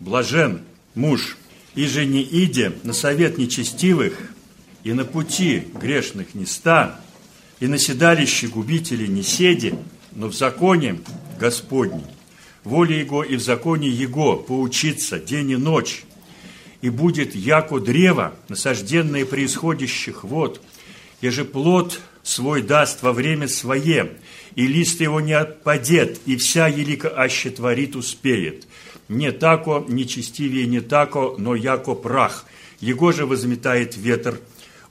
Блажен муж, и же не иде на совет нечестивых, и на пути грешных не ста, и на седалище губителей не седи, но в законе Господней, воле Его и в законе Его поучиться день и ночь, и будет яко древо, насажденное преисходящих вод, и же плод свой даст во время свое, и лист его не отпадет, и вся елика аще творит успеет. Не тако, нечестивее не тако, но яко прах. Его же возметает ветер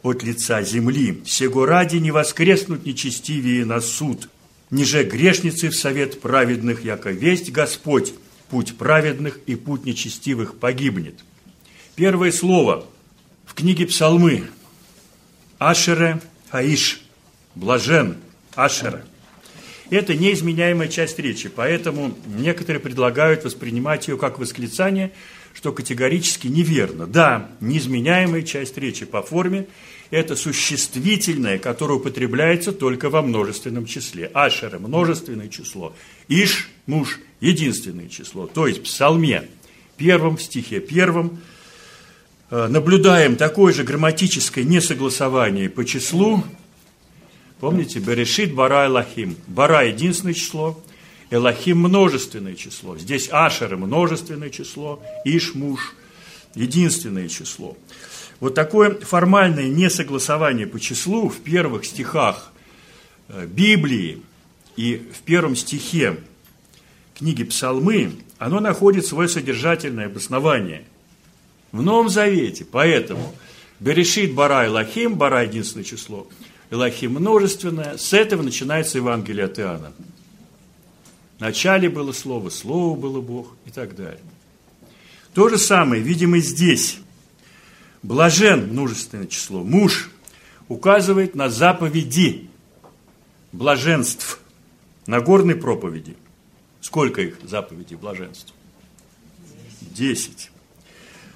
от лица земли. Сего ради не воскреснут нечестивее на суд. Ниже грешницы в совет праведных, яко весть Господь, путь праведных и путь нечестивых погибнет. Первое слово в книге Псалмы. Ашере Хаиш. Блажен Ашера. Это неизменяемая часть речи, поэтому некоторые предлагают воспринимать ее как восклицание, что категорически неверно. Да, неизменяемая часть речи по форме – это существительное, которое употребляется только во множественном числе. Ашера – множественное число. Иш – муж – единственное число. То есть в псалме первом, в стихе первом э, наблюдаем такое же грамматическое несогласование по числу, Помните, Берешит, Бара, Элахим. Бара – единственное число, Элахим – множественное число. Здесь Ашер – множественное число, Иш – муж – единственное число. Вот такое формальное несогласование по числу в первых стихах э, Библии и в первом стихе книги Псалмы, оно находит свое содержательное обоснование в Новом Завете. Поэтому Берешит, Бара, Элахим, Бара – единственное число – Элохим множественное. С этого начинается Евангелие от Иоанна. Вначале было Слово, Слово было Бог и так далее. То же самое, видимо, здесь. Блажен, множественное число, муж указывает на заповеди блаженств, на горной проповеди. Сколько их заповедей блаженств? Десять.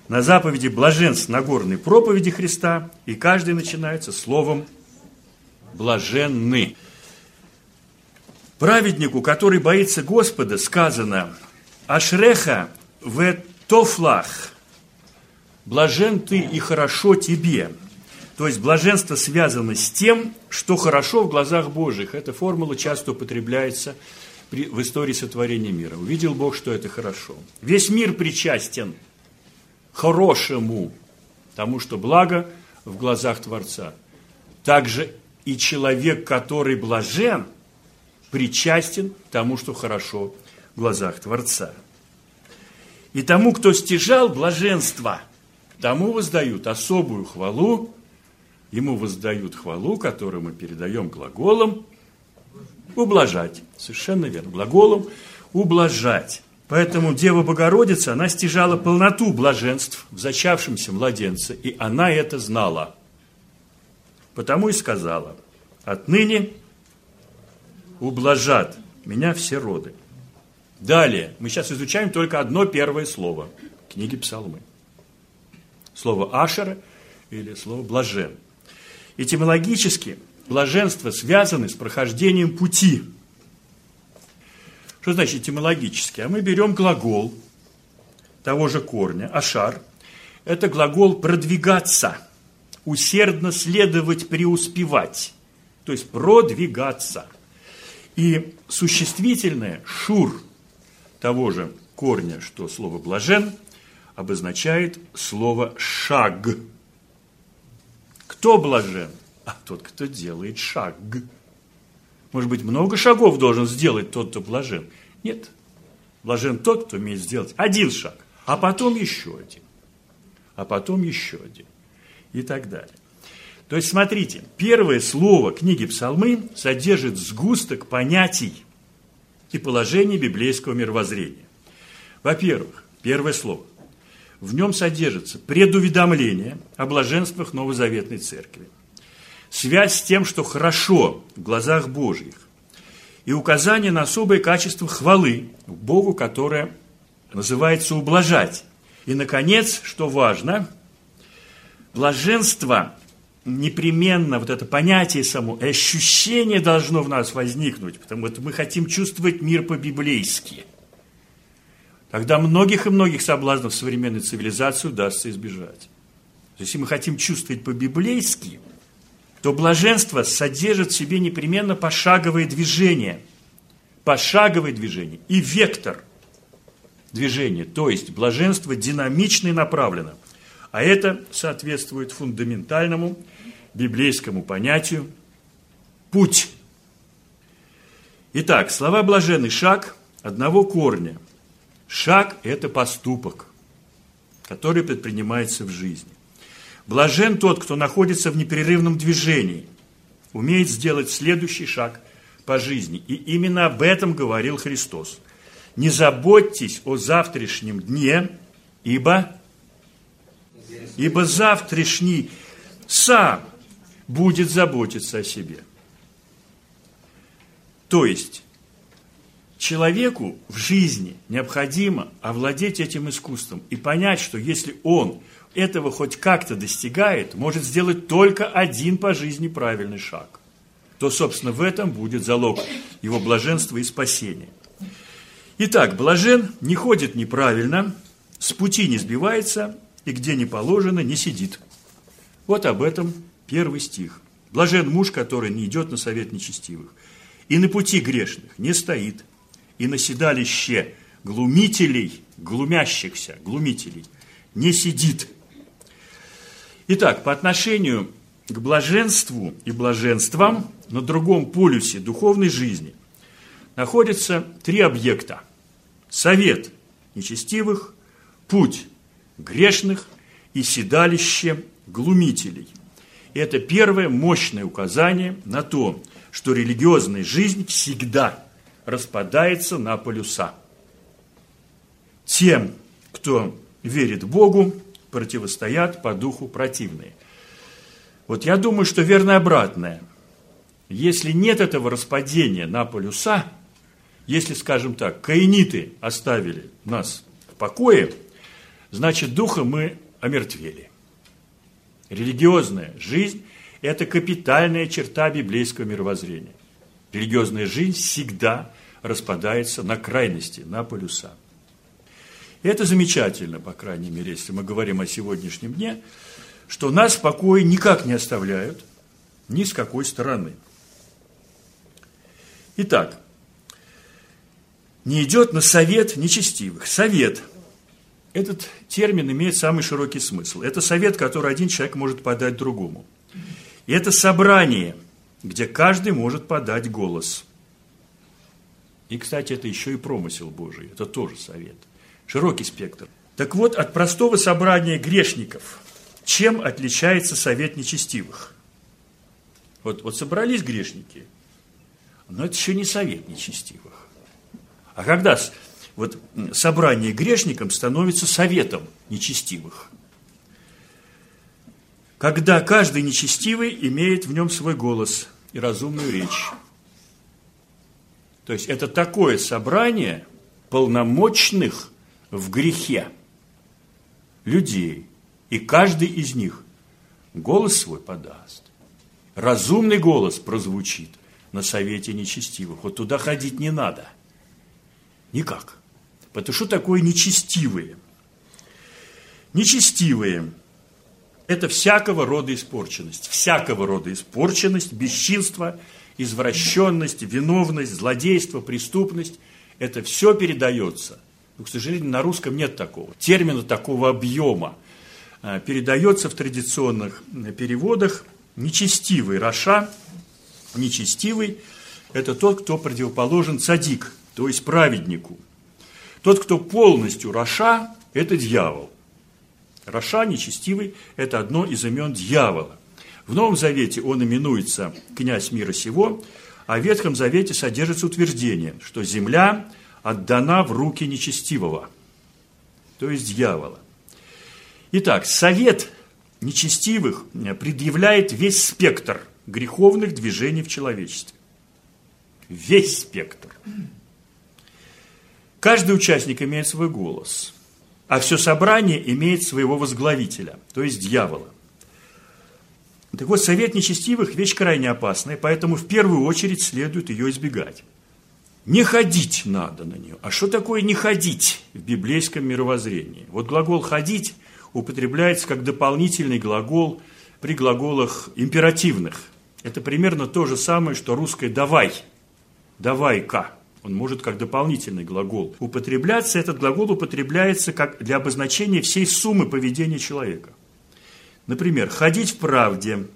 На заповеди блаженств на горной проповеди Христа, и каждый начинается словом блаженны. Праведнику, который боится Господа, сказано, Ашреха в тофлах, блажен ты и хорошо тебе. То есть блаженство связано с тем, что хорошо в глазах Божьих. Эта формула часто употребляется в истории сотворения мира. Увидел Бог, что это хорошо. Весь мир причастен хорошему, тому, что благо в глазах Творца. Также и человек, который блажен, причастен тому, что хорошо в глазах Творца. И тому, кто стяжал блаженство, тому воздают особую хвалу, ему воздают хвалу, которую мы передаем глаголом «ублажать». Совершенно верно. Глаголом «ублажать». Поэтому Дева Богородица, она стяжала полноту блаженств в зачавшемся младенце, и она это знала – Потому и сказала, отныне ублажат меня все роды. Далее, мы сейчас изучаем только одно первое слово книги Псалмы. Слово «ашера» или слово «блажен». Этимологически блаженство связано с прохождением пути. Что значит этимологически? А мы берем глагол того же корня, ашар. Это глагол «продвигаться» усердно следовать, преуспевать, то есть продвигаться. И существительное «шур» того же корня, что слово «блажен», обозначает слово «шаг». Кто блажен? А тот, кто делает шаг. Может быть, много шагов должен сделать тот, кто блажен? Нет. Блажен тот, кто умеет сделать один шаг, а потом еще один, а потом еще один и так далее. То есть, смотрите, первое слово книги Псалмы содержит сгусток понятий и положений библейского мировоззрения. Во-первых, первое слово. В нем содержится предуведомление о блаженствах Новозаветной Церкви, связь с тем, что хорошо в глазах Божьих, и указание на особое качество хвалы Богу, которое называется ублажать. И, наконец, что важно – Блаженство непременно, вот это понятие само, ощущение должно в нас возникнуть, потому что мы хотим чувствовать мир по-библейски. тогда многих и многих соблазнов современной цивилизации удастся избежать. Если мы хотим чувствовать по-библейски, то блаженство содержит в себе непременно пошаговое движение. Пошаговое движение и вектор движения. То есть блаженство динамично и направлено. А это соответствует фундаментальному библейскому понятию «путь». Итак, слова «блаженный шаг» одного корня. Шаг – это поступок, который предпринимается в жизни. Блажен тот, кто находится в непрерывном движении, умеет сделать следующий шаг по жизни. И именно об этом говорил Христос. Не заботьтесь о завтрашнем дне, ибо, ибо завтрашний сам будет заботиться о себе. То есть, человеку в жизни необходимо овладеть этим искусством и понять, что если он этого хоть как-то достигает, может сделать только один по жизни правильный шаг, то, собственно, в этом будет залог его блаженства и спасения. Итак, блажен не ходит неправильно, с пути не сбивается и где не положено не сидит. Вот об этом первый стих. Блажен муж, который не идет на совет нечестивых, и на пути грешных не стоит, и на седалище глумителей, глумящихся, глумителей, не сидит. Итак, по отношению к блаженству и блаженствам на другом полюсе духовной жизни находятся три объекта. Совет нечестивых, путь грешных и седалище глумителей. Это первое мощное указание на то, что религиозная жизнь всегда распадается на полюса. Тем, кто верит Богу, противостоят по духу противные. Вот я думаю, что верно обратное. Если нет этого распадения на полюса, если, скажем так, каиниты оставили нас в покое, значит, духа мы омертвели. Религиозная жизнь – это капитальная черта библейского мировоззрения. Религиозная жизнь всегда распадается на крайности, на полюса. И это замечательно, по крайней мере, если мы говорим о сегодняшнем дне, что нас в покое никак не оставляют ни с какой стороны. Итак, не идет на совет нечестивых. Совет. Этот термин имеет самый широкий смысл. Это совет, который один человек может подать другому. И это собрание, где каждый может подать голос. И, кстати, это еще и промысел Божий. Это тоже совет – широкий спектр. Так вот, от простого собрания грешников, чем отличается совет нечестивых? Вот, вот собрались грешники, но это еще не совет нечестивых. А когда вот, собрание грешникам становится советом нечестивых? Когда каждый нечестивый имеет в нем свой голос и разумную речь. То есть это такое собрание полномочных в грехе людей, и каждый из них голос свой подаст. Разумный голос прозвучит на совете нечестивых. Вот туда ходить не надо. Никак. Потому что такое нечестивые? Нечестивые – это всякого рода испорченность. Всякого рода испорченность, бесчинство, извращенность, виновность, злодейство, преступность – это все передается – но, к сожалению, на русском нет такого. Термина такого объема. Передается в традиционных переводах нечестивый Раша. Нечестивый – это тот, кто противоположен цадик, то есть праведнику. Тот, кто полностью Раша – это дьявол. Раша, нечестивый – это одно из имен дьявола. В Новом Завете он именуется «князь мира сего», а в Ветхом Завете содержится утверждение, что земля отдана в руки нечестивого, то есть дьявола. Итак, совет нечестивых предъявляет весь спектр греховных движений в человечестве. Весь спектр. Каждый участник имеет свой голос, а все собрание имеет своего возглавителя, то есть дьявола. Так вот, совет нечестивых – вещь крайне опасная, поэтому в первую очередь следует ее избегать. Не ходить надо на нее. А что такое не ходить в библейском мировоззрении? Вот глагол «ходить» употребляется как дополнительный глагол при глаголах императивных. Это примерно то же самое, что русское «давай», «давай-ка». Он может как дополнительный глагол употребляться. Этот глагол употребляется как для обозначения всей суммы поведения человека. Например, ходить в правде,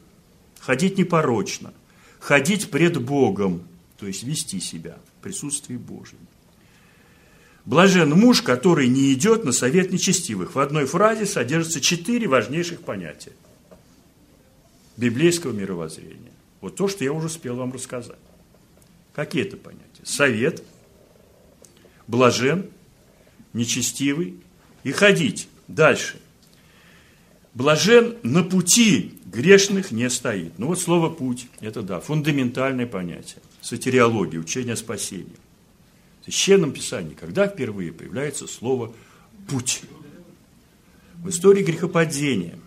ходить непорочно, ходить пред Богом, то есть вести себя в присутствии Божьем. Блажен муж, который не идет на совет нечестивых. В одной фразе содержатся четыре важнейших понятия библейского мировоззрения. Вот то, что я уже успел вам рассказать. Какие это понятия? Совет, блажен, нечестивый и ходить. Дальше. Блажен на пути грешных не стоит. Ну вот слово «путь» – это, да, фундаментальное понятие. Сатериология, учение о спасении. В Священном Писании, когда впервые появляется слово «путь»? В истории грехопадения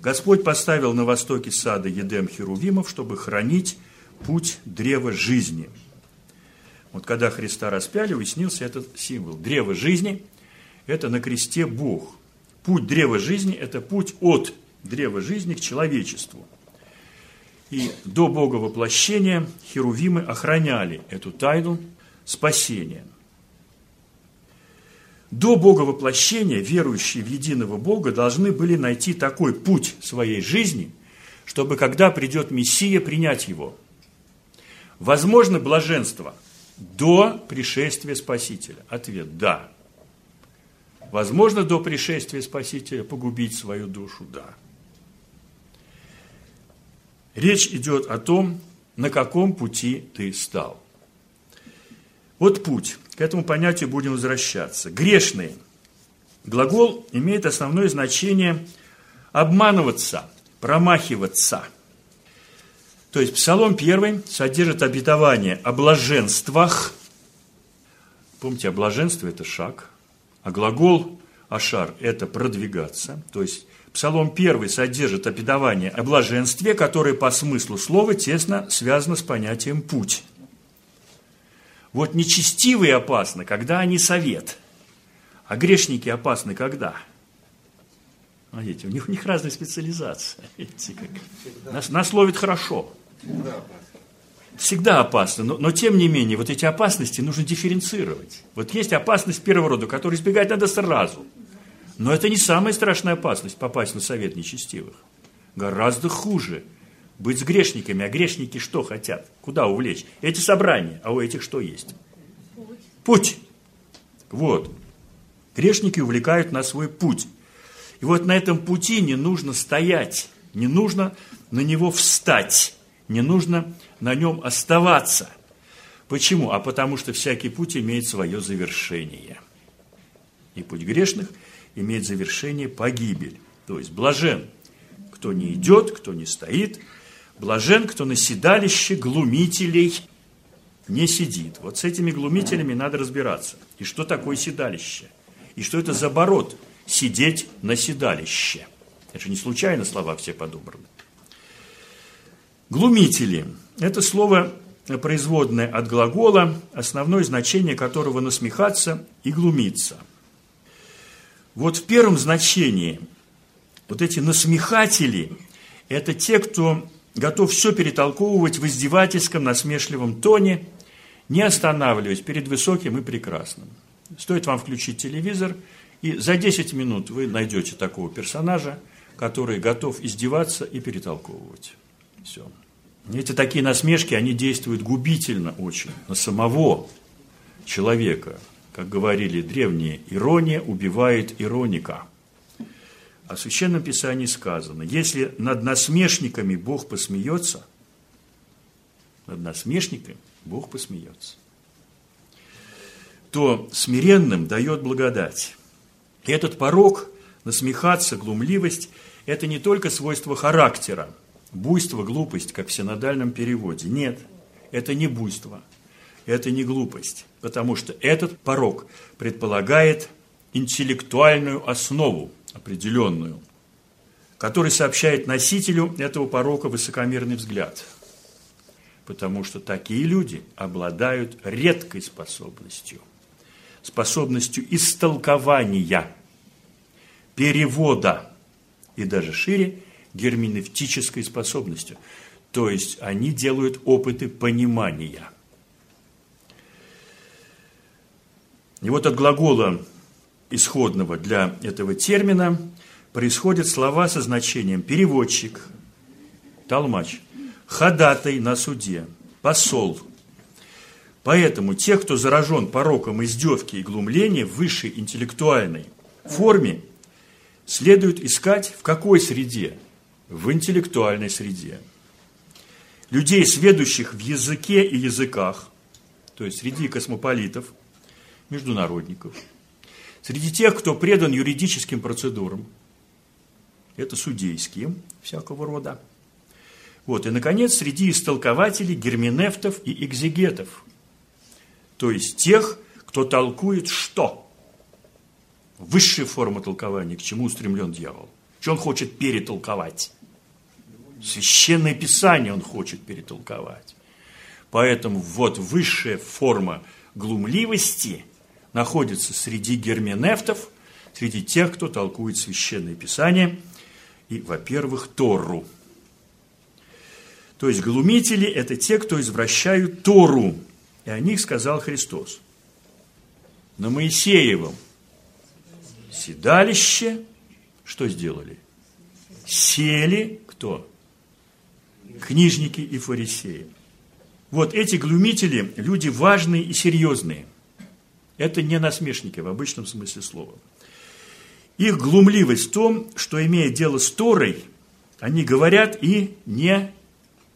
Господь поставил на востоке сада Едем Херувимов, чтобы хранить путь древа жизни. Вот когда Христа распяли, уяснился этот символ. Древо жизни – это на кресте Бог – Путь древа жизни – это путь от древа жизни к человечеству. И до Бога воплощения херувимы охраняли эту тайну спасения. До Бога воплощения верующие в единого Бога должны были найти такой путь своей жизни, чтобы, когда придет Мессия, принять его. Возможно блаженство до пришествия Спасителя? Ответ – да. Возможно, до пришествия Спасителя погубить свою душу? Да. Речь идет о том, на каком пути ты стал. Вот путь. К этому понятию будем возвращаться. Грешный. Глагол имеет основное значение обманываться, промахиваться. То есть Псалом 1 содержит обетование о блаженствах. Помните, о блаженстве – это шаг – а глагол «ашар» – это «продвигаться». То есть Псалом 1 содержит обетование о блаженстве, которое по смыслу слова тесно связано с понятием «путь». Вот нечестивые опасны, когда они совет, а грешники опасны когда? Смотрите, у них, у них разная специализация. Видите? Нас, нас ловит хорошо всегда опасно, но, но тем не менее, вот эти опасности нужно дифференцировать. Вот есть опасность первого рода, которую избегать надо сразу. Но это не самая страшная опасность попасть на совет нечестивых. Гораздо хуже быть с грешниками. А грешники что хотят? Куда увлечь? Эти собрания, а у этих что есть? Путь. Вот. Грешники увлекают на свой путь. И вот на этом пути не нужно стоять, не нужно на него встать, не нужно на нем оставаться. Почему? А потому что всякий путь имеет свое завершение. И путь грешных имеет завершение погибель. То есть блажен, кто не идет, кто не стоит, блажен, кто на седалище глумителей не сидит. Вот с этими глумителями надо разбираться. И что такое седалище? И что это за оборот сидеть на седалище? Это же не случайно слова все подобраны. Глумители – это слово производное от глагола, основное значение которого насмехаться и глумиться. Вот в первом значении вот эти насмехатели – это те, кто готов все перетолковывать в издевательском, насмешливом тоне, не останавливаясь перед высоким и прекрасным. Стоит вам включить телевизор, и за 10 минут вы найдете такого персонажа, который готов издеваться и перетолковывать. Все. Эти такие насмешки, они действуют губительно очень на самого человека. Как говорили древние, ирония убивает ироника. А в Священном Писании сказано, если над насмешниками Бог посмеется, над насмешниками Бог посмеется, то смиренным дает благодать. Этот порог, насмехаться, глумливость, это не только свойство характера, Буйство, глупость, как в синодальном переводе. Нет, это не буйство, это не глупость, потому что этот порог предполагает интеллектуальную основу определенную, который сообщает носителю этого порока высокомерный взгляд. потому что такие люди обладают редкой способностью, способностью истолкования, перевода и даже шире герменевтической способностью. То есть они делают опыты понимания. И вот от глагола исходного для этого термина происходят слова со значением переводчик, толмач – ходатай на суде, посол. Поэтому тех, кто заражен пороком издевки и глумления в высшей интеллектуальной форме, следует искать в какой среде? В интеллектуальной среде. Людей, сведущих в языке и языках, то есть среди космополитов, международников, среди тех, кто предан юридическим процедурам, это судейские всякого рода, вот, и, наконец, среди истолкователей герменевтов и экзегетов, то есть тех, кто толкует что? Высшая форма толкования, к чему устремлен дьявол. Что он хочет перетолковать? Священное Писание он хочет перетолковать. Поэтому вот высшая форма глумливости находится среди герменевтов, среди тех, кто толкует Священное Писание и, во-первых, Тору – то есть глумители – это те, кто извращают Тору. И о них сказал Христос. На Моисеевом седалище что сделали? Сели кто? Книжники и фарисеи. Вот эти глумители – люди важные и серьезные. Это не насмешники в обычном смысле слова. Их глумливость в том, что, имея дело с Торой, они говорят и не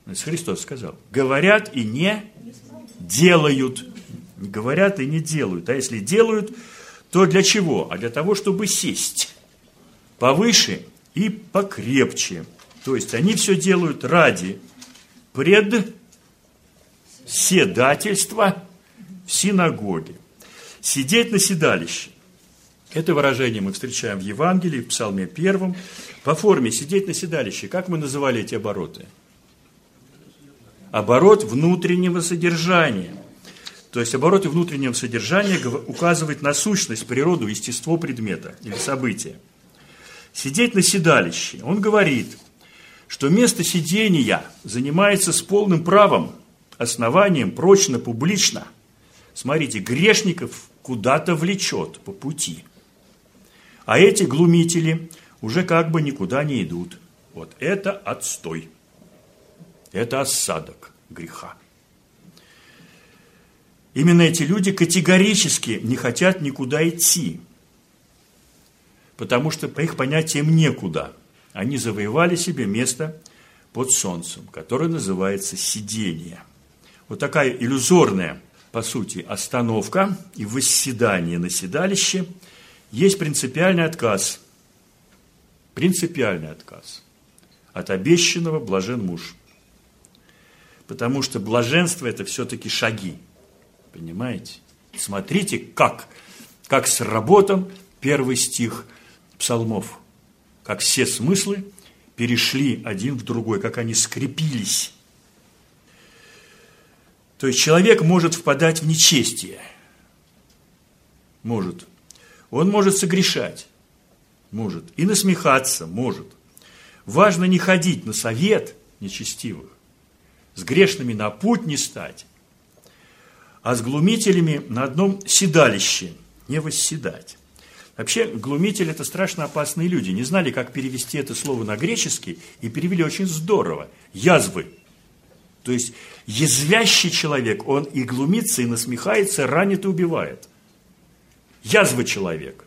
Христос сказал, говорят и не делают. Говорят и не делают. А если делают, то для чего? А для того, чтобы сесть повыше и покрепче. То есть они все делают ради председательства в синагоге. Сидеть на седалище. Это выражение мы встречаем в Евангелии, в Псалме первом. По форме сидеть на седалище. Как мы называли эти обороты? оборот внутреннего содержания. То есть оборот внутреннего содержания указывает на сущность, природу, естество предмета или события. Сидеть на седалище. Он говорит, что место сидения занимается с полным правом, основанием, прочно, публично. Смотрите, грешников куда-то влечет по пути. А эти глумители уже как бы никуда не идут. Вот это отстой. Это осадок греха. Именно эти люди категорически не хотят никуда идти, потому что по их понятиям некуда. Они завоевали себе место под солнцем, которое называется сидение. Вот такая иллюзорная, по сути, остановка и восседание на седалище есть принципиальный отказ. Принципиальный отказ от обещанного блажен муж – Потому что блаженство – это все-таки шаги. Понимаете? Смотрите, как, как сработан первый стих псалмов. Как все смыслы перешли один в другой, как они скрепились. То есть человек может впадать в нечестие. Может. Он может согрешать. Может. И насмехаться. Может. Важно не ходить на совет нечестивых с грешными на путь не стать, а с глумителями на одном седалище не восседать. Вообще, глумители – это страшно опасные люди. Не знали, как перевести это слово на греческий, и перевели очень здорово. Язвы. То есть, язвящий человек, он и глумится, и насмехается, ранит и убивает. Язва человек.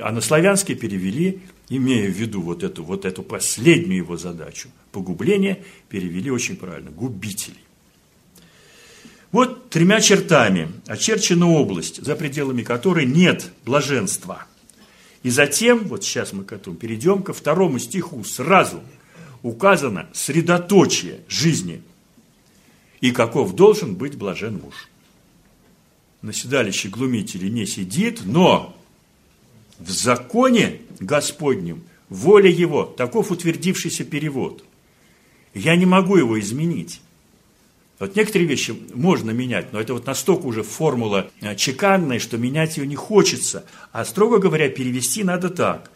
А на славянский перевели имея в виду вот эту, вот эту последнюю его задачу, погубление, перевели очень правильно, губителей. Вот тремя чертами очерчена область, за пределами которой нет блаженства. И затем, вот сейчас мы к этому перейдем, ко второму стиху сразу указано средоточие жизни и каков должен быть блажен муж. На седалище глумителей не сидит, но в законе Господнем воля Его, таков утвердившийся перевод. Я не могу его изменить. Вот некоторые вещи можно менять, но это вот настолько уже формула э, чеканная, что менять ее не хочется. А строго говоря, перевести надо так.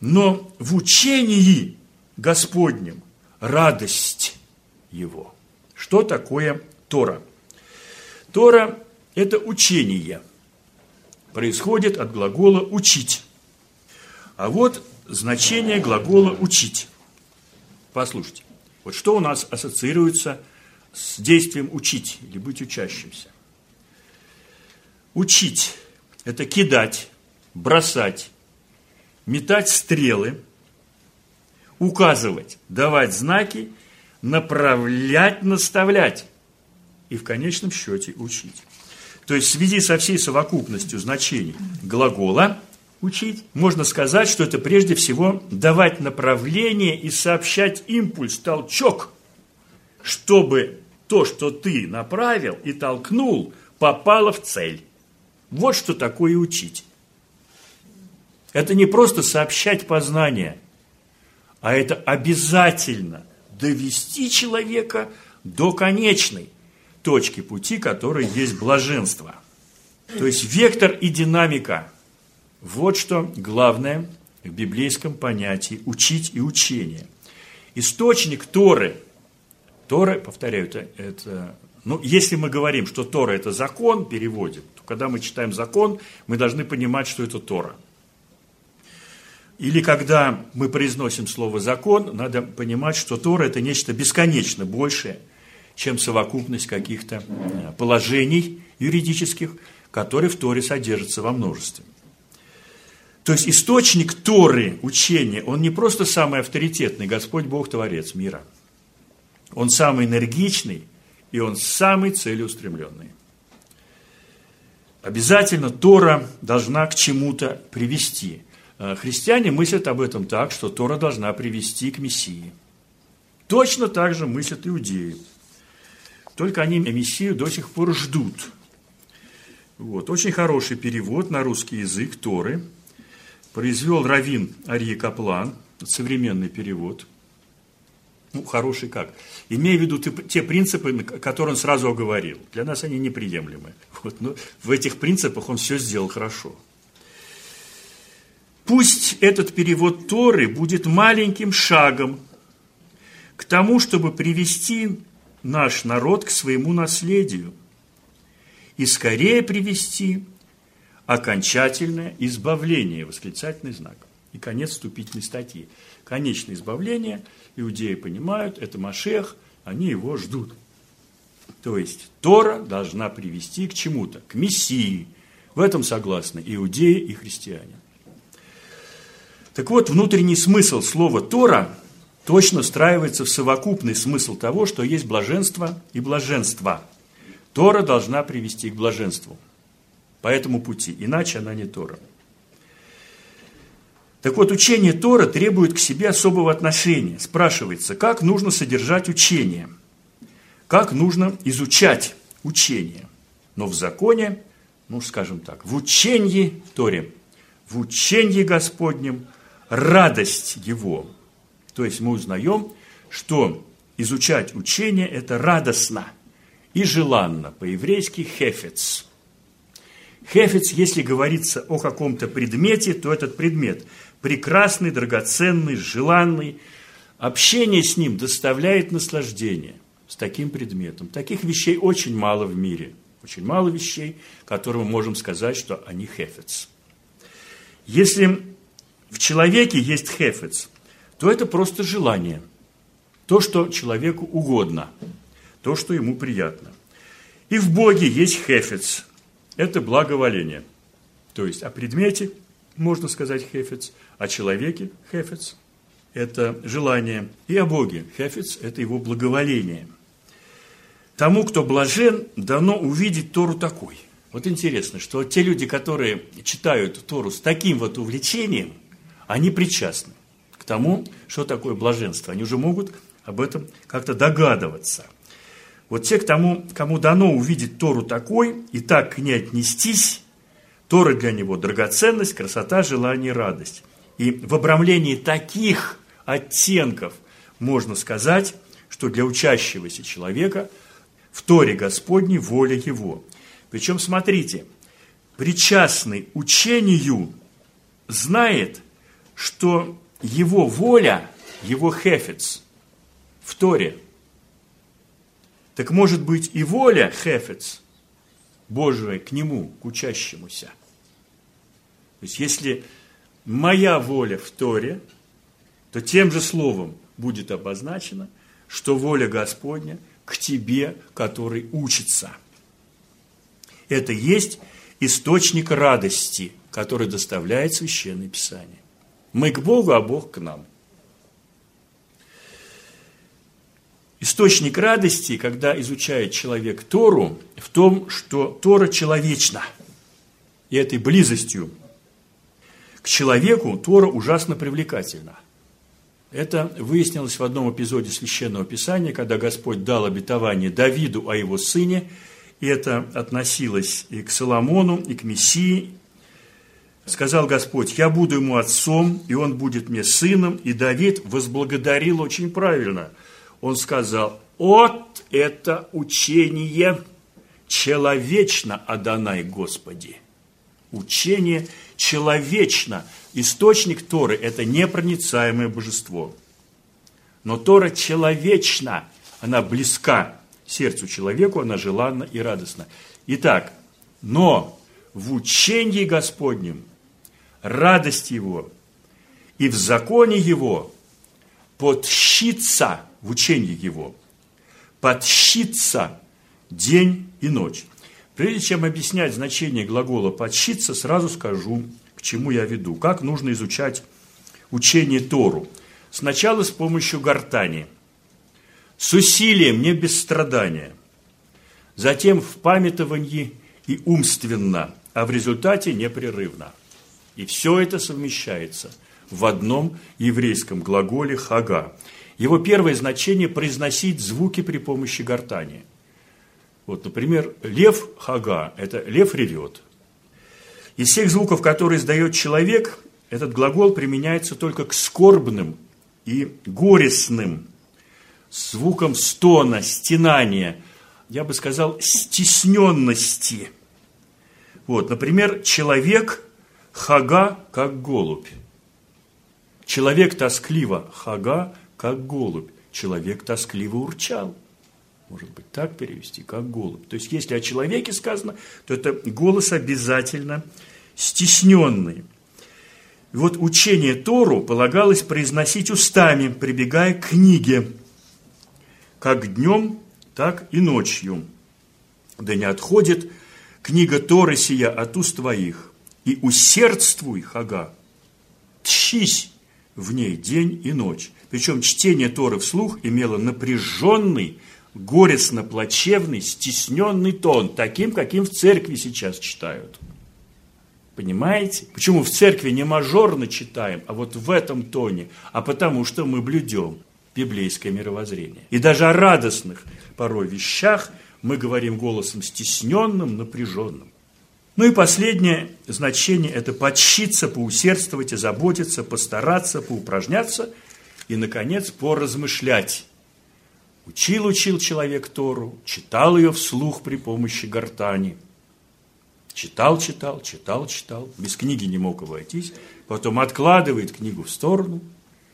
Но в учении Господнем радость его. Что такое Тора? Тора – это учение. Происходит от глагола «учить». А вот значение глагола «учить». Послушайте, вот что у нас ассоциируется с действием «учить» или «быть учащимся». Учить – это кидать, бросать, метать стрелы, указывать, давать знаки, направлять, наставлять и в конечном счете учить. То есть в связи со всей совокупностью значений глагола – учить, можно сказать, что это прежде всего давать направление и сообщать импульс, толчок, чтобы то, что ты направил и толкнул, попало в цель. Вот что такое учить. Это не просто сообщать познание, а это обязательно довести человека до конечной точки пути, которой есть блаженство. То есть вектор и динамика – вот что главное в библейском понятии «учить» и «учение». Источник Торы, Торы, повторяю, это, это ну, если мы говорим, что Тора – это закон, переводим, то когда мы читаем закон, мы должны понимать, что это Тора. Или когда мы произносим слово «закон», надо понимать, что Тора – это нечто бесконечно большее, чем совокупность каких-то э, положений юридических, которые в Торе содержатся во множестве. То есть источник Торы, учения, он не просто самый авторитетный, Господь Бог Творец мира. Он самый энергичный, и он самый целеустремленный. Обязательно Тора должна к чему-то привести. Э, христиане мыслят об этом так, что Тора должна привести к Мессии. Точно так же мыслят иудеи. Только они Мессию до сих пор ждут. Вот. Очень хороший перевод на русский язык Торы – произвел Равин Арье Каплан, современный перевод. Ну, хороший как? Имея в виду те принципы, которые он сразу оговорил. Для нас они неприемлемы. Вот, но в этих принципах он все сделал хорошо. Пусть этот перевод Торы будет маленьким шагом к тому, чтобы привести наш народ к своему наследию и скорее привести окончательное избавление, восклицательный знак. И конец вступительной статьи. Конечное избавление, иудеи понимают, это Машех, они его ждут. То есть Тора должна привести к чему-то, к Мессии. В этом согласны иудеи и христиане. Так вот, внутренний смысл слова Тора точно встраивается в совокупный смысл того, что есть блаженство и блаженство. Тора должна привести к блаженству по этому пути, иначе она не Тора. Так вот, учение Тора требует к себе особого отношения. Спрашивается, как нужно содержать учение? Как нужно изучать учение? Но в законе, ну, скажем так, в учении Торе, в учении Господнем радость Его. То есть мы узнаем, что изучать учение – это радостно и желанно, по-еврейски «хефец». Хефец, если говорится о каком-то предмете, то этот предмет прекрасный, драгоценный, желанный. Общение с ним доставляет наслаждение с таким предметом. Таких вещей очень мало в мире. Очень мало вещей, которые мы можем сказать, что они хефец. Если в человеке есть хефец, то это просто желание. То, что человеку угодно. То, что ему приятно. И в Боге есть хефец – это благоволение. То есть о предмете можно сказать хефец, о человеке хефец – это желание, и о Боге хефец – это его благоволение. Тому, кто блажен, дано увидеть Тору такой. Вот интересно, что те люди, которые читают Тору с таким вот увлечением, они причастны к тому, что такое блаженство. Они уже могут об этом как-то догадываться – вот те, к тому, кому дано увидеть Тору такой и так к ней отнестись, Тора для него драгоценность, красота, желание, радость. И в обрамлении таких оттенков можно сказать, что для учащегося человека в Торе Господней воля Его. Причем, смотрите, причастный учению знает, что его воля, его хефец в Торе. Так может быть и воля хефец Божия к нему, к учащемуся. То есть если моя воля в Торе, то тем же словом будет обозначено, что воля Господня к тебе, который учится. Это есть источник радости, который доставляет Священное Писание. Мы к Богу, а Бог к нам. Источник радости, когда изучает человек Тору, в том, что Тора человечна. И этой близостью к человеку Тора ужасно привлекательна. Это выяснилось в одном эпизоде Священного Писания, когда Господь дал обетование Давиду о его сыне, и это относилось и к Соломону, и к Мессии. Сказал Господь, я буду ему отцом, и он будет мне сыном, и Давид возблагодарил очень правильно. Он сказал, от это учение человечно Адонай Господи. Учение человечно. Источник Торы – это непроницаемое божество. Но Тора человечна, она близка сердцу человеку, она желанна и радостна. Итак, но в учении Господнем радость Его и в законе Его подщится в учении Его, подщится день и ночь. Прежде чем объяснять значение глагола «подщиться», сразу скажу, к чему я веду. Как нужно изучать учение Тору. Сначала с помощью гортани, с усилием, не без страдания. Затем в памятовании и умственно, а в результате непрерывно. И все это совмещается в одном еврейском глаголе «хага». Его первое значение – произносить звуки при помощи гортани – вот, например, лев хага – это лев ревет. Из всех звуков, которые издает человек, этот глагол применяется только к скорбным и горестным звукам стона, стенания, я бы сказал, стесненности. Вот, например, человек хага, как голубь. Человек тоскливо хага, как голубь. Человек тоскливо урчал. Может быть, так перевести, как голубь. То есть, если о человеке сказано, то это голос обязательно стесненный. И вот учение Тору полагалось произносить устами, прибегая к книге, как днем, так и ночью. Да не отходит книга Торы сия от уст твоих, и усердствуй, Хага, тщись в ней день и ночь. Причем чтение Торы вслух имело напряженный, горестно-плачевный, стесненный тон, таким, каким в церкви сейчас читают. Понимаете? Почему в церкви не мажорно читаем, а вот в этом тоне? А потому что мы блюдем библейское мировоззрение. И даже о радостных порой вещах мы говорим голосом стесненным, напряженным. Ну и последнее значение – это подщиться, поусердствовать, озаботиться, постараться, поупражняться и, наконец, поразмышлять Учил, учил человек Тору, читал ее вслух при помощи гортани. Читал, читал, читал, читал, без книги не мог обойтись, потом откладывает книгу в сторону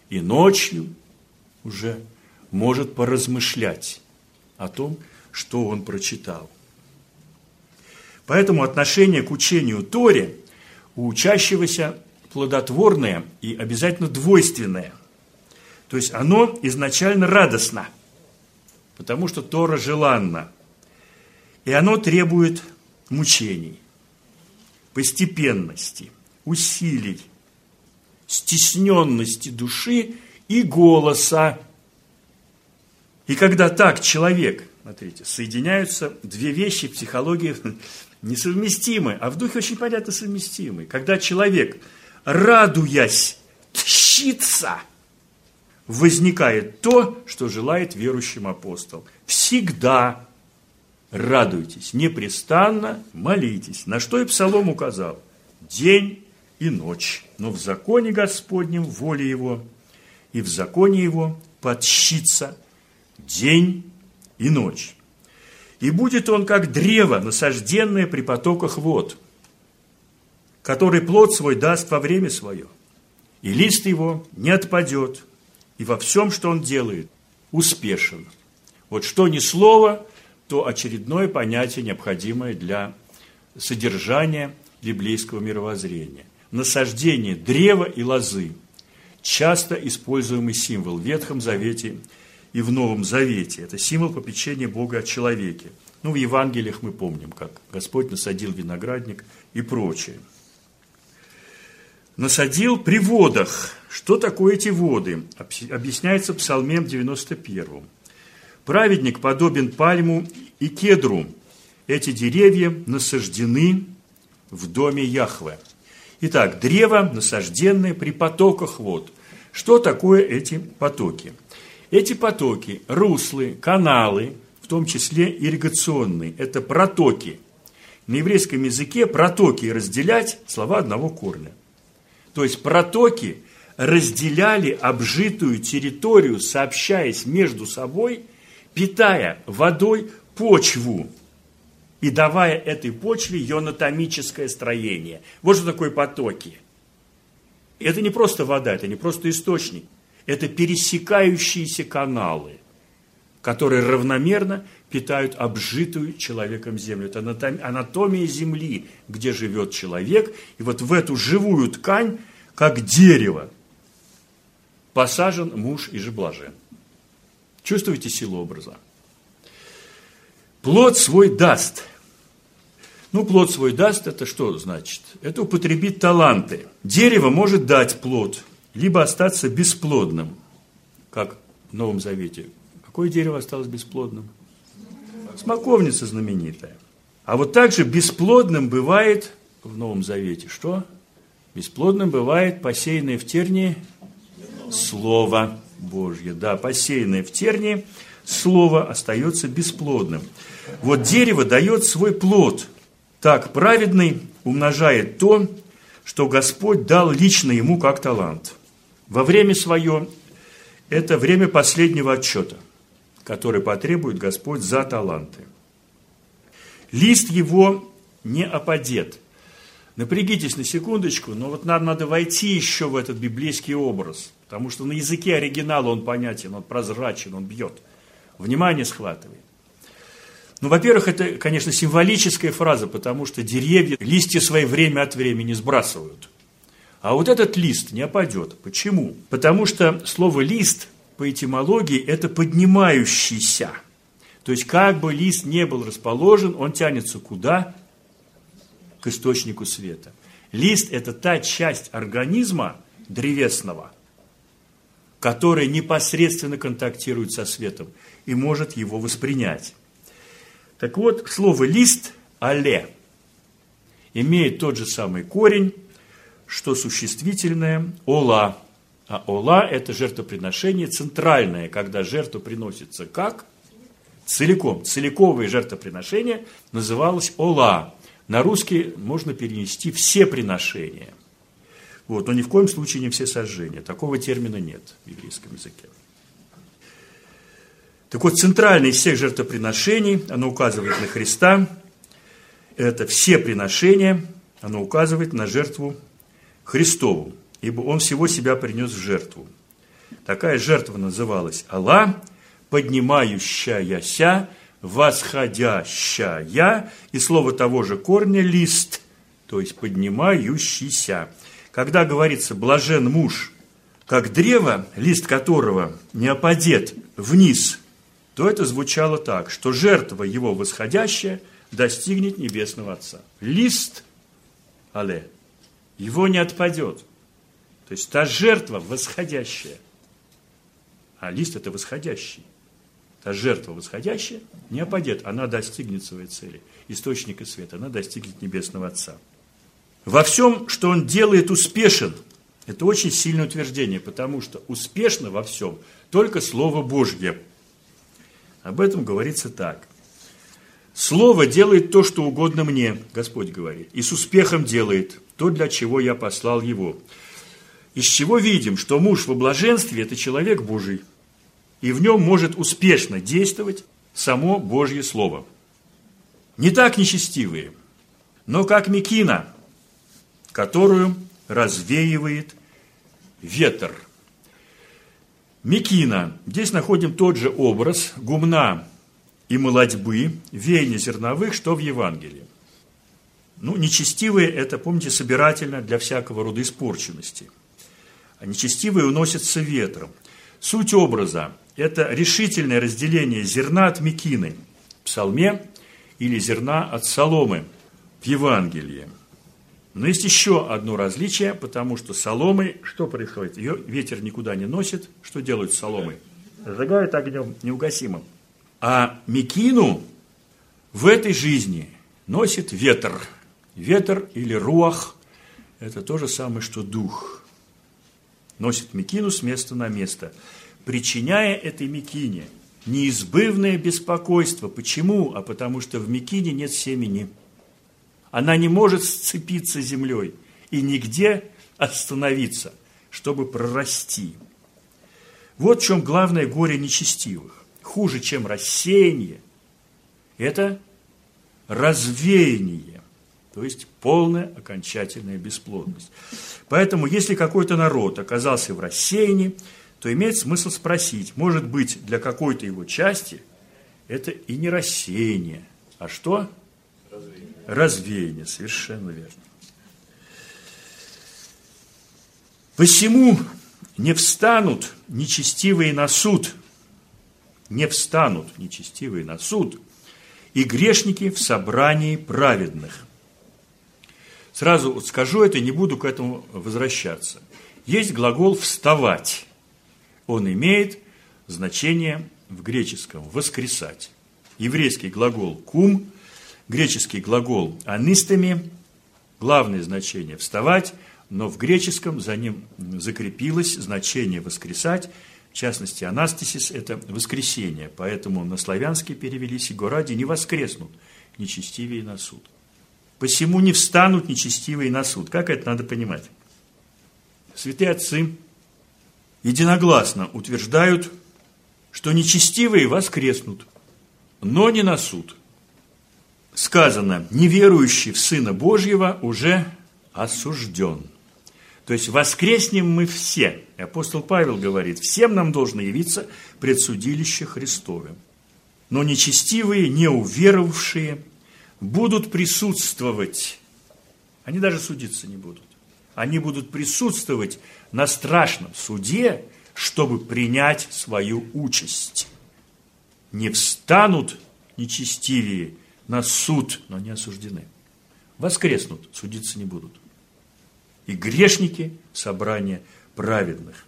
и ночью уже может поразмышлять о том, что он прочитал. Поэтому отношение к учению Торе у учащегося плодотворное и обязательно двойственное. То есть оно изначально радостно – потому что Тора желанна. И оно требует мучений, постепенности, усилий, стесненности души и голоса. И когда так человек, смотрите, соединяются две вещи в психологии несовместимы, а в духе очень понятно совместимы. Когда человек, радуясь, тщится – возникает то, что желает верующим апостол. Всегда радуйтесь, непрестанно молитесь. На что и Псалом указал. День и ночь. Но в законе Господнем воле Его, и в законе Его подщится день и ночь. И будет он, как древо, насажденное при потоках вод, который плод свой даст во время свое. И лист его не отпадет, и во всем, что он делает, успешен. Вот что ни слово, то очередное понятие, необходимое для содержания библейского мировоззрения. Насаждение древа и лозы – часто используемый символ в Ветхом Завете и в Новом Завете. Это символ попечения Бога о человеке. Ну, в Евангелиях мы помним, как Господь насадил виноградник и прочее. Насадил при водах. Что такое эти воды? Объясняется Псалмем 91. Праведник подобен пальму и кедру. Эти деревья насаждены в доме Яхве. Итак, древо, насажденное при потоках вод. Что такое эти потоки? Эти потоки, руслы, каналы, в том числе ирригационные, это протоки. На еврейском языке протоки разделять слова одного корня. То есть протоки разделяли обжитую территорию, сообщаясь между собой, питая водой почву и давая этой почве ее анатомическое строение. Вот что такое потоки. Это не просто вода, это не просто источник, это пересекающиеся каналы, которые равномерно питают обжитую человеком землю. Это анатомия земли, где живет человек. И вот в эту живую ткань, как дерево, посажен муж и же блажен. Чувствуете силу образа? Плод свой даст. Ну, плод свой даст, это что значит? Это употребить таланты. Дерево может дать плод, либо остаться бесплодным, как в Новом Завете. Какое дерево осталось бесплодным? Смоковница знаменитая. А вот также бесплодным бывает в Новом Завете что? Бесплодным бывает посеянное в тернии Слово Божье. Да, посеянное в тернии Слово остается бесплодным. Вот дерево дает свой плод. Так праведный умножает то, что Господь дал лично ему как талант. Во время свое – это время последнего отчета, который потребует Господь за таланты. Лист его не опадет. Напрягитесь на секундочку, но вот нам надо войти еще в этот библейский образ, потому что на языке оригинала он понятен, он прозрачен, он бьет. Внимание схватывает. Ну, во-первых, это, конечно, символическая фраза, потому что деревья листья свои время от времени сбрасывают. А вот этот лист не опадет. Почему? Потому что слово «лист» по этимологии – это поднимающийся. То есть, как бы лист не был расположен, он тянется куда? К источнику света. Лист – это та часть организма древесного, которая непосредственно контактирует со светом и может его воспринять. Так вот, слово «лист» «але» имеет тот же самый корень, что существительное «ола». А «ола» – это жертвоприношение центральное, когда жертва приносится как? Целиком. Целиковое жертвоприношение называлось «ола». На русский можно перенести все приношения. Вот, но ни в коем случае не все сожжения. Такого термина нет в еврейском языке. Так вот, центральное из всех жертвоприношений, оно указывает на Христа, это все приношения, оно указывает на жертву Христову, ибо Он всего себя принес в жертву. Такая жертва называлась Аллах, поднимающаяся, восходящая, и слово того же корня лист, то есть поднимающийся. Когда говорится «блажен муж», как древо, лист которого не опадет вниз то это звучало так, что жертва его восходящая достигнет Небесного Отца. Лист, але, его не отпадет. То есть та жертва восходящая, а лист это восходящий. Та жертва восходящая не опадет, она достигнет своей цели. Источника света, она достигнет Небесного Отца. Во всем, что он делает, успешен. Это очень сильное утверждение, потому что успешно во всем только Слово Божье – об этом говорится так. Слово делает то, что угодно мне, Господь говорит, и с успехом делает то, для чего я послал его. Из чего видим, что муж в блаженстве – это человек Божий, и в нем может успешно действовать само Божье Слово. Не так нечестивые, но как Микина, которую развеивает ветер. Микина. Здесь находим тот же образ гумна и молодьбы, веяния зерновых, что в Евангелии. Ну, нечестивые – это, помните, собирательно для всякого рода испорченности. А нечестивые уносятся ветром. Суть образа – это решительное разделение зерна от мекины в псалме или зерна от соломы в Евангелии. Но есть еще одно различие, потому что соломой, что происходит? Ее ветер никуда не носит. Что делают с соломой? Зажигают огнем неугасимым. А мекину в этой жизни носит ветер. Ветер или руах – это то же самое, что дух. Носит мекину с места на место, причиняя этой мекине неизбывное беспокойство. Почему? А потому что в мекине нет семени. Она не может сцепиться землей и нигде остановиться, чтобы прорасти. Вот в чем главное горе нечестивых хуже, чем рассеяние, это развеяние, то есть полная окончательная бесплодность. Поэтому, если какой-то народ оказался в рассеянии, то имеет смысл спросить, может быть, для какой-то его части это и не рассеяние, а что? Развеяние. Развеяние, совершенно верно. Посему не встанут нечестивые на суд – не встанут нечестивые на суд, и грешники в собрании праведных. Сразу вот скажу это, не буду к этому возвращаться. Есть глагол «вставать». Он имеет значение в греческом «воскресать». Еврейский глагол «кум», греческий глагол «анистами», главное значение «вставать», но в греческом за ним закрепилось значение «воскресать», в частности, анастасис – это воскресение, поэтому на славянский перевели «сего ради не воскреснут нечестивые на суд». Посему не встанут нечестивые на суд. Как это надо понимать? Святые отцы единогласно утверждают, что нечестивые воскреснут, но не на суд. Сказано, неверующий в Сына Божьего уже осужден – то есть воскреснем мы все. И апостол Павел говорит, всем нам должно явиться предсудилище Христове. Но нечестивые, неуверовавшие будут присутствовать. Они даже судиться не будут. Они будут присутствовать на страшном суде, чтобы принять свою участь. Не встанут нечестивые на суд, но не осуждены. Воскреснут, судиться не будут и грешники – собрание праведных.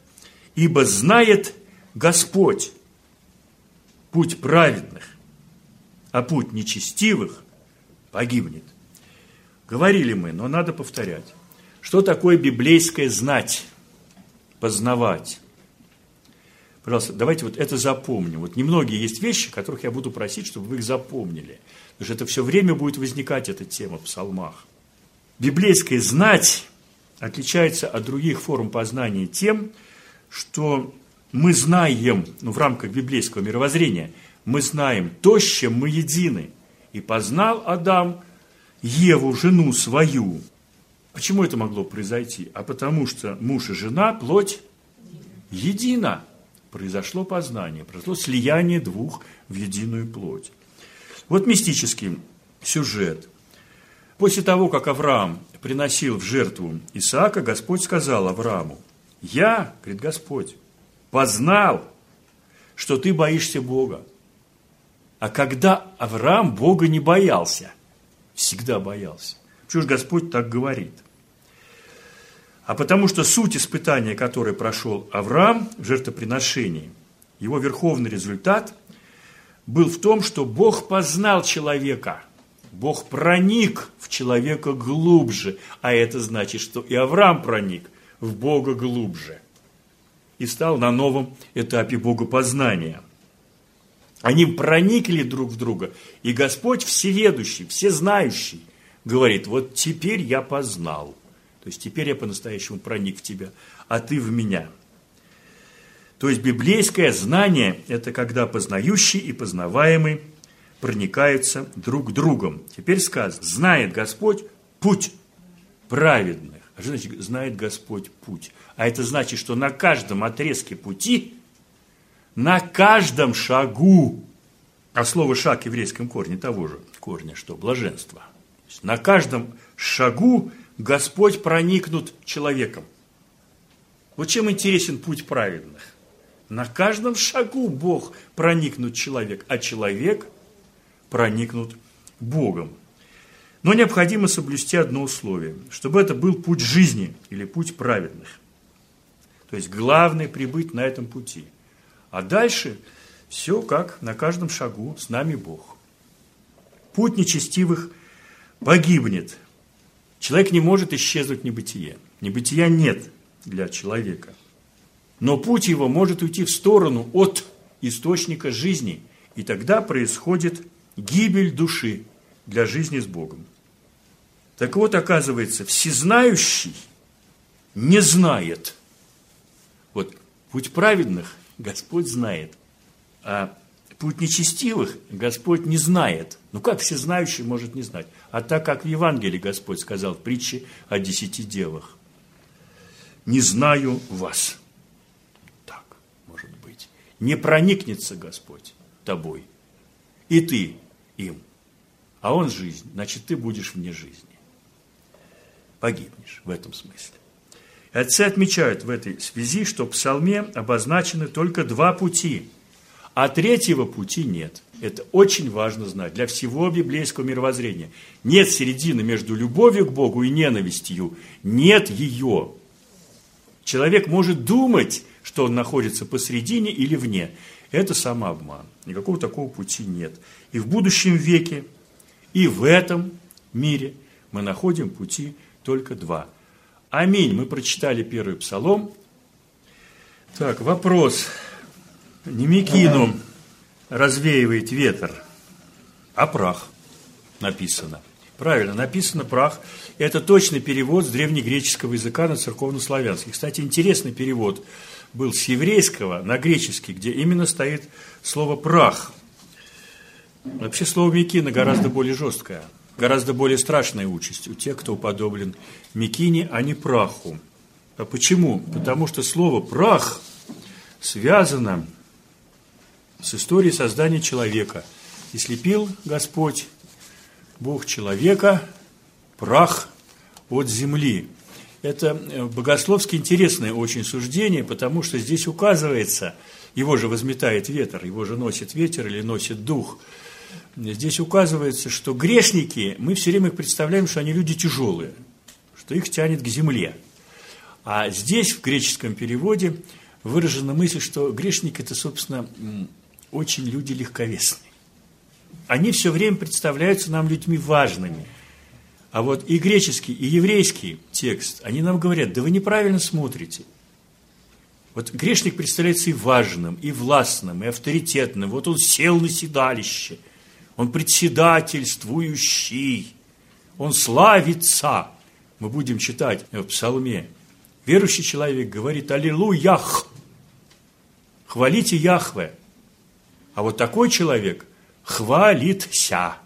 Ибо знает Господь путь праведных, а путь нечестивых погибнет. Говорили мы, но надо повторять. Что такое библейское знать, познавать? Пожалуйста, давайте вот это запомним. Вот немногие есть вещи, которых я буду просить, чтобы вы их запомнили. Потому что это все время будет возникать, эта тема в псалмах. Библейское знать отличается от других форм познания тем, что мы знаем, ну, в рамках библейского мировоззрения, мы знаем то, с чем мы едины. И познал Адам Еву, жену свою. Почему это могло произойти? А потому что муж и жена, плоть едина. Произошло познание, произошло слияние двух в единую плоть. Вот мистический сюжет. После того, как Авраам приносил в жертву Исаака, Господь сказал Аврааму, «Я, – говорит Господь, – познал, что ты боишься Бога». А когда Авраам Бога не боялся, всегда боялся. Почему же Господь так говорит? А потому что суть испытания, которое прошел Авраам в жертвоприношении, его верховный результат был в том, что Бог познал человека – Бог проник в человека глубже, а это значит, что и Авраам проник в Бога глубже и стал на новом этапе богопознания. Они проникли друг в друга, и Господь всеведущий, всезнающий, говорит, вот теперь я познал, то есть теперь я по-настоящему проник в тебя, а ты в меня. То есть библейское знание – это когда познающий и познаваемый проникаются друг другом. Теперь сказано, знает Господь путь праведных. А что значит знает Господь путь? А это значит, что на каждом отрезке пути, на каждом шагу, а слово «шаг» в еврейском корне того же корня, что блаженство. На каждом шагу Господь проникнут человеком. Вот чем интересен путь праведных. На каждом шагу Бог проникнут человек, а человек проникнут Богом. Но необходимо соблюсти одно условие, чтобы это был путь жизни или путь праведных. То есть главное прибыть на этом пути. А дальше все как на каждом шагу с нами Бог. Путь нечестивых погибнет. Человек не может исчезнуть в небытие. Небытия нет для человека. Но путь его может уйти в сторону от источника жизни, и тогда происходит гибель души для жизни с Богом. Так вот, оказывается, всезнающий не знает. Вот путь праведных Господь знает, а путь нечестивых Господь не знает. Ну как всезнающий может не знать? А так как в Евангелии Господь сказал в притче о десяти девах. «Не знаю вас». Так, может быть. Не проникнется Господь тобой, и ты им. А он жизнь, значит, ты будешь вне жизни. Погибнешь в этом смысле. Отцы отмечают в этой связи, что в псалме обозначены только два пути, а третьего пути нет. Это очень важно знать для всего библейского мировоззрения. Нет середины между любовью к Богу и ненавистью. Нет ее. Человек может думать, что он находится посередине или вне. Это самообман. Никакого такого пути нет. И в будущем веке, и в этом мире мы находим пути только два. Аминь. Мы прочитали первый псалом. Так, вопрос. Немикину развеивает ветер, а прах написано. Правильно, написано прах. Это точный перевод с древнегреческого языка на церковнославянский. Кстати, интересный перевод был с еврейского на греческий, где именно стоит слово «прах». Вообще слово «мекина» гораздо более жесткое, гораздо более страшная участь у тех, кто уподоблен мекине, а не праху. А почему? Потому что слово «прах» связано с историей создания человека. И слепил Господь, Бог человека, прах от земли. Это э, богословски интересное очень суждение, потому что здесь указывается, его же возметает ветер, его же носит ветер или носит дух. Здесь указывается, что грешники, мы все время их представляем, что они люди тяжелые, что их тянет к земле. А здесь, в греческом переводе, выражена мысль, что грешник – это, собственно, очень люди легковесные. Они все время представляются нам людьми важными – а вот и греческий, и еврейский текст, они нам говорят, да вы неправильно смотрите. Вот грешник представляется и важным, и властным, и авторитетным. Вот он сел на седалище, он председательствующий, он славится. Мы будем читать в псалме. Верующий человек говорит «Аллилуйях!» Хвалите Яхве. А вот такой человек хвалится.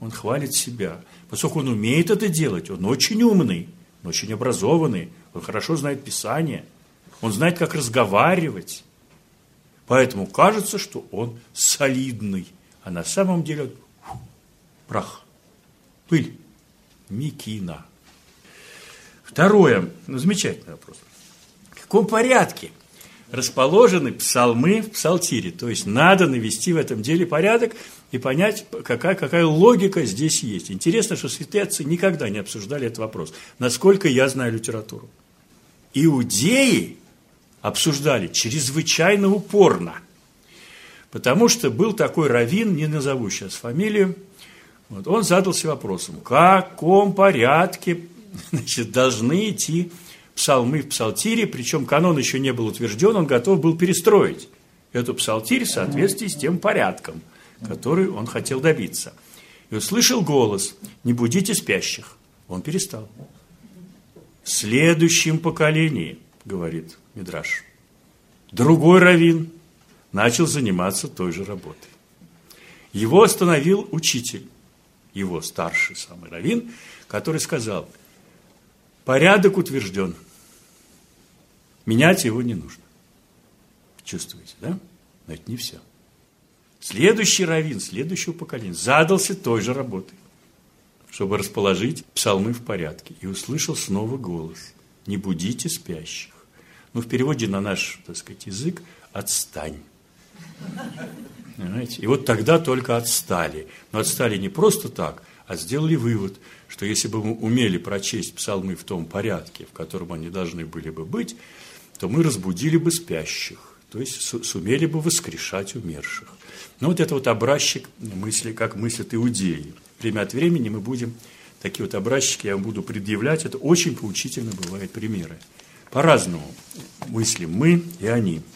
Он хвалит себя – Поскольку он умеет это делать, он очень умный, он очень образованный, он хорошо знает Писание, он знает, как разговаривать. Поэтому кажется, что он солидный, а на самом деле прах, пыль, микина. Второе, ну, замечательный вопрос. В каком порядке расположены псалмы в псалтире? То есть надо навести в этом деле порядок – и понять, какая, какая логика здесь есть. Интересно, что святые отцы никогда не обсуждали этот вопрос, насколько я знаю литературу. Иудеи обсуждали чрезвычайно упорно, потому что был такой раввин, не назову сейчас фамилию, вот, он задался вопросом, в каком порядке значит, должны идти псалмы в псалтире, причем канон еще не был утвержден, он готов был перестроить эту псалтирь в соответствии с тем порядком – который он хотел добиться. И услышал голос «Не будите спящих». Он перестал. В следующем поколении, говорит Мидраш, другой раввин начал заниматься той же работой. Его остановил учитель, его старший самый раввин, который сказал, порядок утвержден, менять его не нужно. Чувствуете, да? Но это не все. Следующий раввин, следующего поколения задался той же работой, чтобы расположить псалмы в порядке. И услышал снова голос. Не будите спящих. Ну, в переводе на наш, так сказать, язык «отстань». Понимаете? И вот тогда только отстали. Но отстали не просто так, а сделали вывод, что если бы мы умели прочесть псалмы в том порядке, в котором они должны были бы быть, то мы разбудили бы спящих, то есть сумели бы воскрешать умерших. Ну, вот это вот образчик мысли, как мыслят иудеи. Время от времени мы будем, такие вот образчики я вам буду предъявлять, это очень поучительно бывают примеры. По-разному мыслим мы и они –